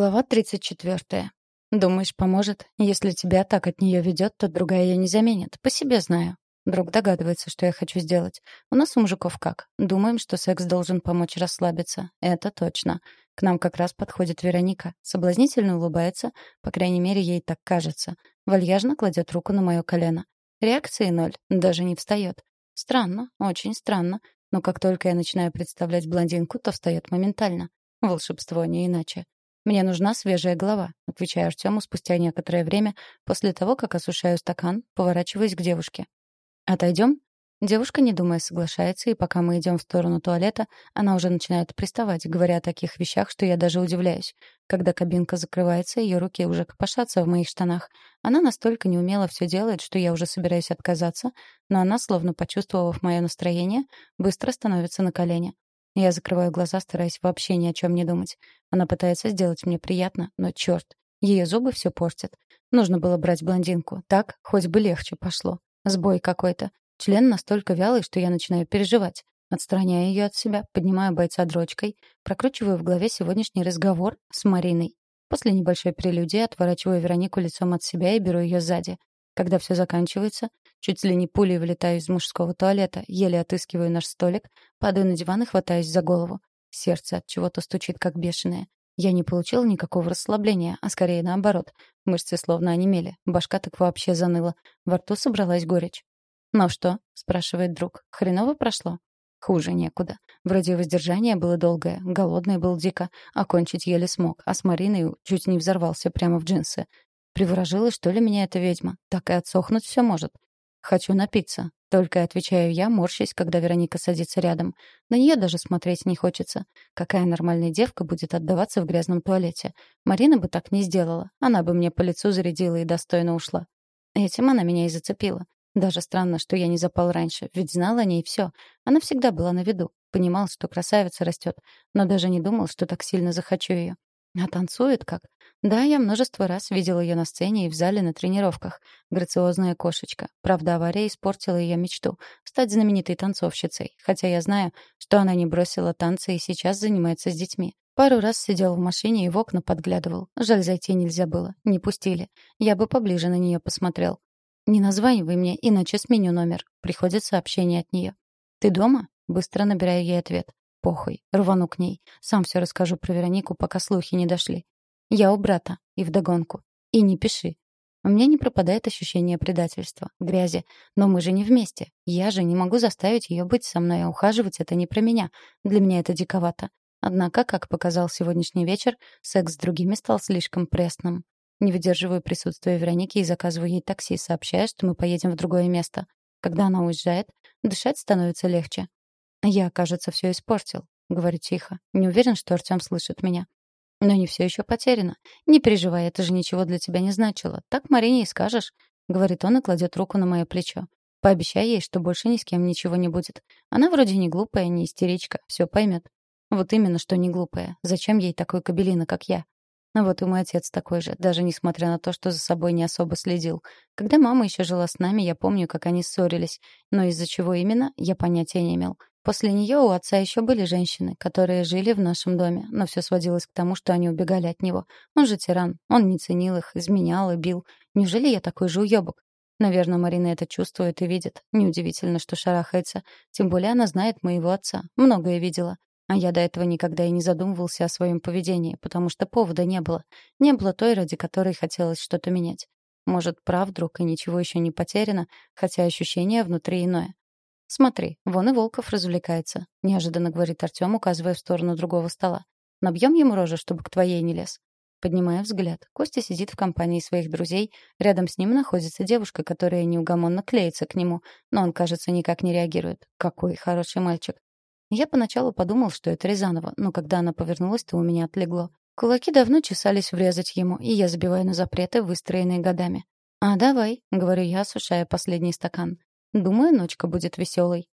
Глава 34. Думаешь, поможет? Если тебя так от нее ведет, то другая ее не заменит. По себе знаю. Друг догадывается, что я хочу сделать. У нас у мужиков как? Думаем, что секс должен помочь расслабиться. Это точно. К нам как раз подходит Вероника. Соблазнительно улыбается, по крайней мере, ей так кажется. Вальяжно кладет руку на мое колено. Реакции ноль, даже не встает. Странно, очень странно. Но как только я начинаю представлять блондинку, то встает моментально. Волшебство не иначе. «Мне нужна свежая голова», — отвечаю Артему спустя некоторое время после того, как осушаю стакан, поворачиваясь к девушке. «Отойдем?» Девушка, не думая, соглашается, и пока мы идем в сторону туалета, она уже начинает приставать, говоря о таких вещах, что я даже удивляюсь. Когда кабинка закрывается, ее руки уже копошатся в моих штанах. Она настолько неумело все делает, что я уже собираюсь отказаться, но она, словно почувствовав мое настроение, быстро становится на колени. Я закрываю глаза, стараясь вообще ни о чем не думать. Она пытается сделать мне приятно, но черт, ее зубы все портят. Нужно было брать блондинку. Так хоть бы легче пошло. Сбой какой-то. Член настолько вялый, что я начинаю переживать. Отстраняю ее от себя, поднимаю бойца дрочкой, прокручиваю в голове сегодняшний разговор с Мариной. После небольшой прелюдии отворачиваю Веронику лицом от себя и беру ее сзади. Когда все заканчивается, чуть ли не пулей вылетаю из мужского туалета, еле отыскиваю наш столик, падаю на диван и хватаюсь за голову. Сердце от чего-то стучит как бешеное. Я не получил никакого расслабления, а скорее наоборот. Мышцы словно онемели, башка так вообще заныла, во рту собралась горечь. «Ну что?» — спрашивает друг. «Хреново прошло?» Хуже некуда. Вроде воздержание было долгое, голодный был дико, а кончить еле смог, а с Мариной чуть не взорвался прямо в джинсы. Приворожила, что ли, меня эта ведьма? Так и отсохнуть все может. Хочу напиться. Только отвечаю я, морщась, когда Вероника садится рядом. На нее даже смотреть не хочется. Какая нормальная девка будет отдаваться в грязном туалете? Марина бы так не сделала. Она бы мне по лицу зарядила и достойно ушла. Этим она меня и зацепила. Даже странно, что я не запал раньше, ведь знал о ней все. Она всегда была на виду. Понимал, что красавица растет, но даже не думал, что так сильно захочу ее. А танцует как? Да, я множество раз видела ее на сцене и в зале на тренировках. Грациозная кошечка. Правда, авария испортила ее мечту — стать знаменитой танцовщицей. Хотя я знаю, что она не бросила танцы и сейчас занимается с детьми. Пару раз сидел в машине и в окна подглядывал. Жаль, зайти нельзя было. Не пустили. Я бы поближе на нее посмотрел. «Не названивай мне, иначе сменю номер». Приходит сообщение от нее. «Ты дома?» Быстро набираю ей ответ. Похуй, рвану к ней. Сам все расскажу про Веронику, пока слухи не дошли. Я у брата. И вдогонку. И не пиши. У меня не пропадает ощущение предательства, грязи. Но мы же не вместе. Я же не могу заставить ее быть со мной, а ухаживать — это не про меня. Для меня это диковато. Однако, как показал сегодняшний вечер, секс с другими стал слишком пресным. Не выдерживаю присутствия Вероники и заказываю ей такси, сообщая, что мы поедем в другое место. Когда она уезжает, дышать становится легче. «Я, кажется, все испортил», — говорю тихо. Не уверен, что Артем слышит меня. Но не все еще потеряно. Не переживай, это же ничего для тебя не значило. Так Марине и скажешь, — говорит он и кладет руку на мое плечо. Пообещай ей, что больше ни с кем ничего не будет. Она вроде не глупая, не истеричка, все поймет. Вот именно, что не глупая. Зачем ей такой кабелина, как я? Ну вот и мой отец такой же, даже несмотря на то, что за собой не особо следил. Когда мама еще жила с нами, я помню, как они ссорились. Но из-за чего именно, я понятия не имел. После нее у отца еще были женщины, которые жили в нашем доме, но все сводилось к тому, что они убегали от него. Он же тиран, он не ценил их, изменял и бил. Неужели я такой же уебок? Наверное, Марина это чувствует и видит. Неудивительно, что шарахается. Тем более она знает моего отца. Многое видела. А я до этого никогда и не задумывался о своем поведении, потому что повода не было. Не было той, ради которой хотелось что-то менять. Может, прав друг, и ничего еще не потеряно, хотя ощущение внутри иное. «Смотри, вон и Волков развлекается», — неожиданно говорит Артем, указывая в сторону другого стола. «Набьем ему рожу, чтобы к твоей не лез». Поднимая взгляд, Костя сидит в компании своих друзей. Рядом с ним находится девушка, которая неугомонно клеится к нему, но он, кажется, никак не реагирует. Какой хороший мальчик. Я поначалу подумал, что это Рязанова, но когда она повернулась, то у меня отлегло. Кулаки давно чесались врезать ему, и я забиваю на запреты, выстроенные годами. «А давай», — говорю я, осушая последний стакан. Думаю, ночка будет веселой.